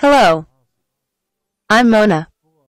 Hello. I'm Mona.